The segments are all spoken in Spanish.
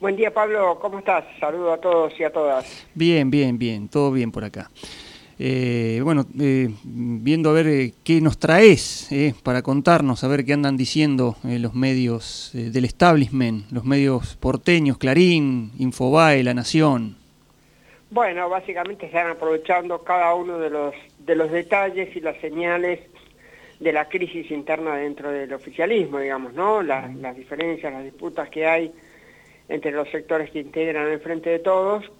Buen día, Pablo. ¿Cómo estás? Saludo a todos y a todas. Bien, bien, bien. Todo bien por acá. Eh, bueno, eh, viendo a ver eh, qué nos traes para contarnos, a ver qué andan diciendo los medios del establishment, los medios porteños, Clarín, Infobae, La Nación. Bueno, básicamente están aprovechando cada uno de los, de los detalles y las señales de la crisis interna dentro del oficialismo, digamos, ¿no? Las, las diferencias, las disputas que hay entre los sectores que integran el Frente de Todos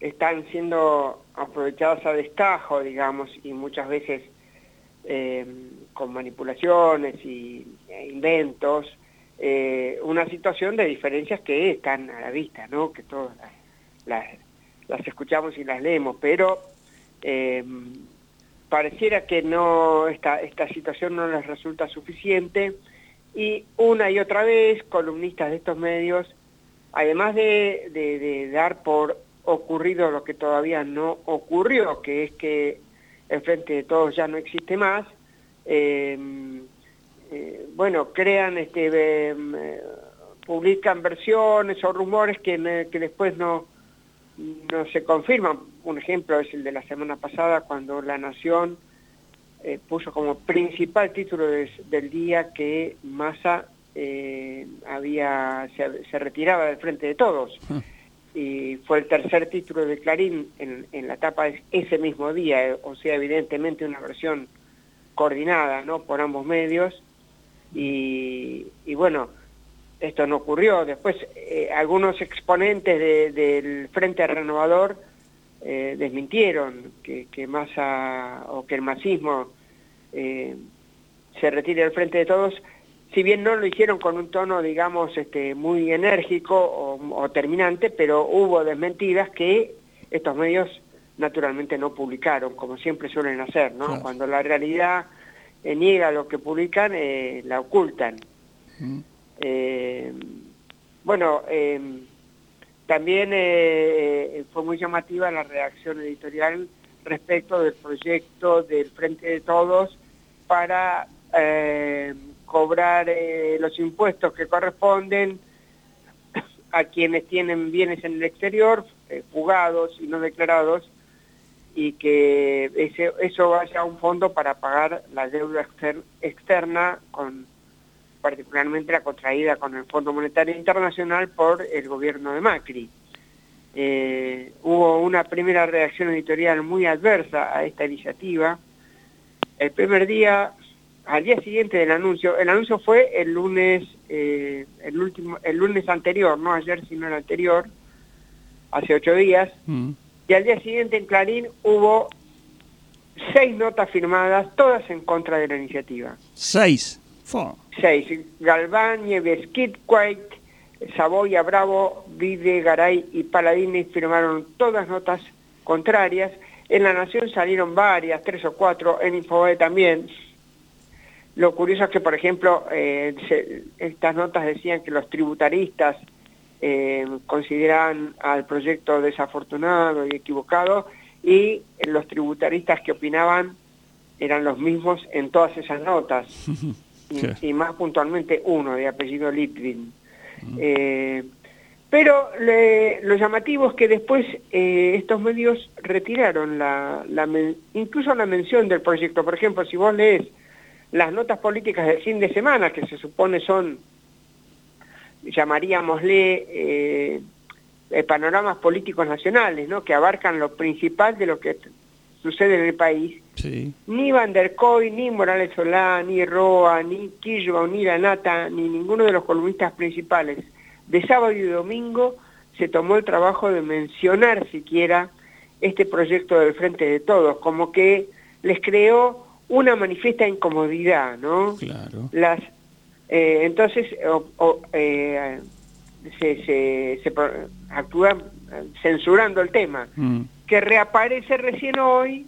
están siendo aprovechados a destajo, digamos, y muchas veces eh, con manipulaciones y e inventos, eh, una situación de diferencias que están a la vista, ¿no? Que todas las, las, escuchamos y las leemos, pero eh, pareciera que no esta, esta situación no les resulta suficiente y una y otra vez columnistas de estos medios, además de, dar por ocurrido lo que todavía no ocurrió, que es que el Frente de Todos ya no existe más, em, eh, bueno, crean, este, em, eh, publican versiones o rumores que, que después no, no se confirman. Un ejemplo es el de la semana pasada, cuando La Nación eh, puso como principal título del día que Massa había, se, se, retiraba del Frente de Todos. Ah y fue el tercer título de Clarín en, la etapa ese mismo día, o sea, evidentemente una versión coordinada ¿no? por ambos medios, y, bueno, esto no ocurrió. Después, eh, algunos exponentes del Frente Renovador eh, desmintieron que, que Massa, o que el masismo eh, se retire del Frente de Todos, si bien no lo hicieron con un tono, digamos, este, muy enérgico o, terminante, pero hubo desmentidas que estos medios naturalmente no publicaron, como siempre suelen hacer, ¿no? Cuando la realidad eh, niega lo que publican, eh, la ocultan. Eh, bueno, también fue muy llamativa la reacción editorial respecto del proyecto del Frente de Todos para cobrar eh, los impuestos que corresponden a quienes tienen bienes en el exterior, eh, fugados y no declarados, y que eso vaya a un fondo para pagar la deuda externa, con particularmente la contraída con el Fondo Monetario Internacional por el gobierno de Macri. Eh, hubo una primera reacción editorial muy adversa a esta iniciativa. El primer día al día siguiente del anuncio, el anuncio fue el lunes, eh, el último, el lunes anterior, no ayer sino el anterior, hace ocho días, mm. y al día siguiente en Clarín hubo seis notas firmadas, todas en contra de la iniciativa. Seis. Seis. Galván, Nieves, White, Saboya, Bravo, Vide, Garay y Paladini firmaron todas notas contrarias. En La Nación salieron varias, tres o cuatro, en Infobae también, lo curioso es que, por ejemplo, eh, estas notas decían que los tributaristas eh, consideran al proyecto desafortunado y equivocado y los tributaristas que opinaban eran los mismos en todas esas notas y, más puntualmente uno de apellido Litvin. Eh, pero lo llamativo es que después estos medios retiraron la, incluso la mención del proyecto. Por ejemplo, si vos lees las notas políticas del fin de semana, que se supone son, llamaríamosle, eh, eh, panoramas políticos nacionales, ¿no? que abarcan lo principal de lo que sucede en el país, ni Van der Koy, ni Morales Solá, ni Roa, ni Quillo, ni Lanata, ni ninguno de los columnistas principales de sábado y domingo se tomó el trabajo de mencionar siquiera este proyecto del Frente de Todos, como que les creó una manifiesta incomodidad, ¿no? Claro. Las, eh, entonces eh, se, se, se actúa censurando el tema, mm. que reaparece recién hoy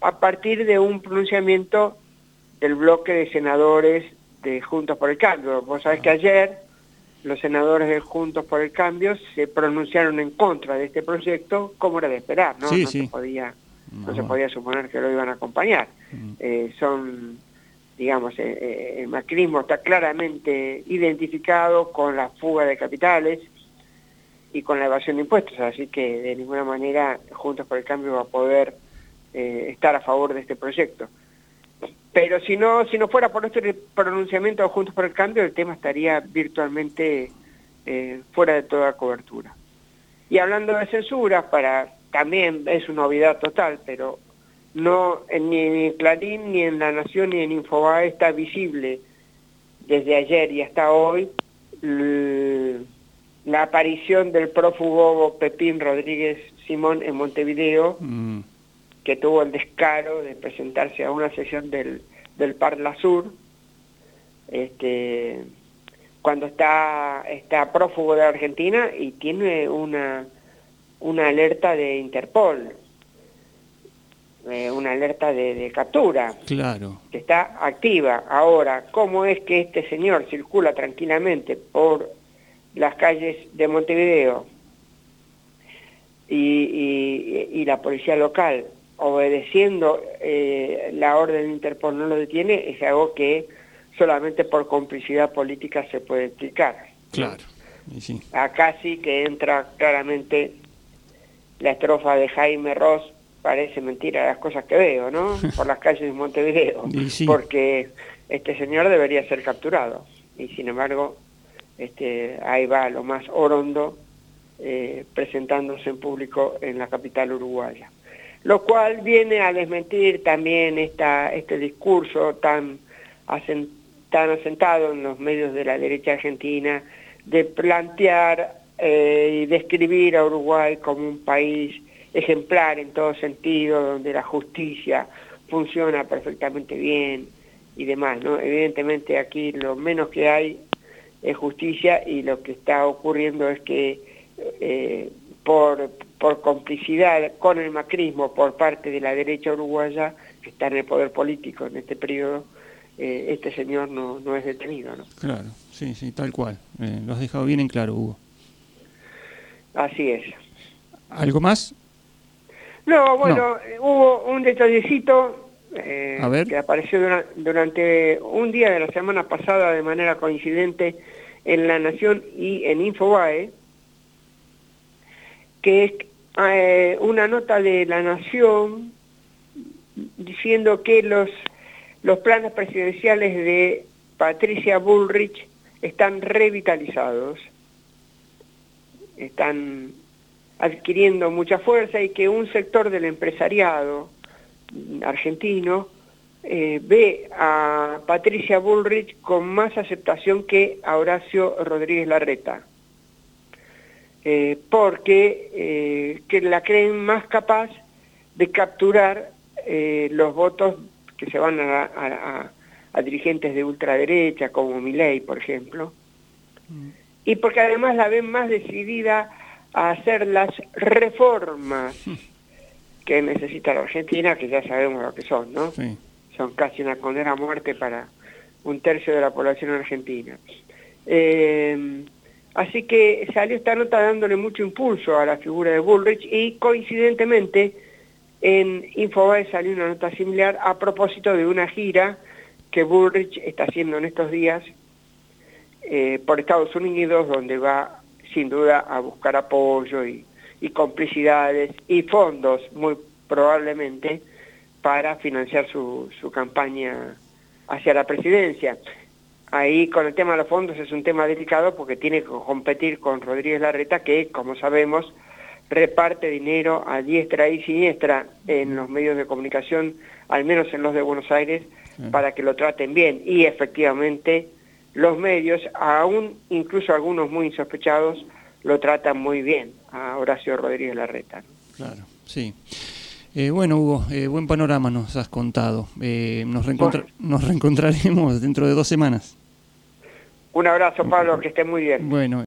a partir de un pronunciamiento del bloque de senadores de Juntos por el Cambio. Vos sabés que ayer los senadores de Juntos por el Cambio se pronunciaron en contra de este proyecto, como era de esperar, ¿no? no se podía no, se podía suponer que lo iban a acompañar. Mm. Eh, son, digamos, eh, eh, el macrismo está claramente identificado con la fuga de capitales y con la evasión de impuestos, así que de ninguna manera Juntos por el Cambio va a poder eh, estar a favor de este proyecto. Pero si no, si no fuera por este pronunciamiento de Juntos por el Cambio, el tema estaría virtualmente fuera de toda cobertura. Y hablando de censura, para también es una novedad total, pero no ni en Clarín, ni en La Nación, ni en Infobae está visible desde ayer y hasta hoy la aparición del prófugo Pepín Rodríguez Simón en Montevideo, mm. que tuvo el descaro de presentarse a una sesión del, del Parla Sur, este, cuando está, está prófugo de Argentina y tiene una, una alerta de Interpol, eh, una alerta de, captura, claro. que está activa. Ahora, ¿cómo es que este señor circula tranquilamente por las calles de Montevideo y, la policía local obedeciendo eh, la orden de Interpol no lo detiene? Es algo que solamente por complicidad política se puede explicar. Claro. Acá sí que entra claramente la estrofa de Jaime Ross, parece mentira las cosas que veo, ¿no? Por las calles de Montevideo, porque este señor debería ser capturado y sin embargo este, ahí va lo más orondo eh, presentándose en público en la capital uruguaya. Lo cual viene a desmentir también esta, este discurso tan tan asentado en los medios de la derecha argentina de plantear eh, y describir a Uruguay como un país ejemplar en todo sentido, donde la justicia funciona perfectamente bien y demás. ¿no? Evidentemente aquí lo menos que hay es justicia y lo que está ocurriendo es que eh, por, por complicidad con el macrismo por parte de la derecha uruguaya, que está en el poder político en este periodo, eh, este señor no, no es detenido. ¿no? Claro, sí, sí, tal cual. Eh, lo has dejado bien en claro, Hugo. Así es. ¿Algo más? No, bueno, eh, hubo un detallecito eh, que apareció durante un día de la semana pasada de manera coincidente en La Nación y en Infobae, que es una nota de La Nación diciendo que los los planes presidenciales de Patricia Bullrich están revitalizados, están adquiriendo mucha fuerza y que un sector del empresariado argentino eh, ve a Patricia Bullrich con más aceptación que a Horacio Rodríguez Larreta, eh, porque eh, que la creen más capaz de capturar los votos que se van a, dirigentes de ultraderecha, como Milei, por ejemplo, mm. Y porque además la ven más decidida a hacer las reformas mm. que necesita la Argentina, que ya sabemos lo que son, ¿no? Son casi una condena a muerte para un tercio de la población argentina. Eh, así que salió esta nota dándole mucho impulso a la figura de Bullrich y coincidentemente en Infobae salió una nota similar a propósito de una gira que Bullrich está haciendo en estos días eh, por Estados Unidos, donde va sin duda a buscar apoyo y, complicidades y fondos, muy probablemente, para financiar su, su campaña hacia la presidencia. Ahí con el tema de los fondos es un tema delicado porque tiene que competir con Rodríguez Larreta, que como sabemos reparte dinero a diestra y siniestra en los medios de comunicación, al menos en los de Buenos Aires, para que lo traten bien. Y efectivamente los medios, aún incluso algunos muy insospechados, lo tratan muy bien a Horacio Rodríguez Larreta. Claro, sí. Eh, bueno, Hugo, eh, buen panorama nos has contado. Eh, nos, nos reencontraremos dentro de dos semanas. Un abrazo, Pablo, que esté muy bien. Bueno.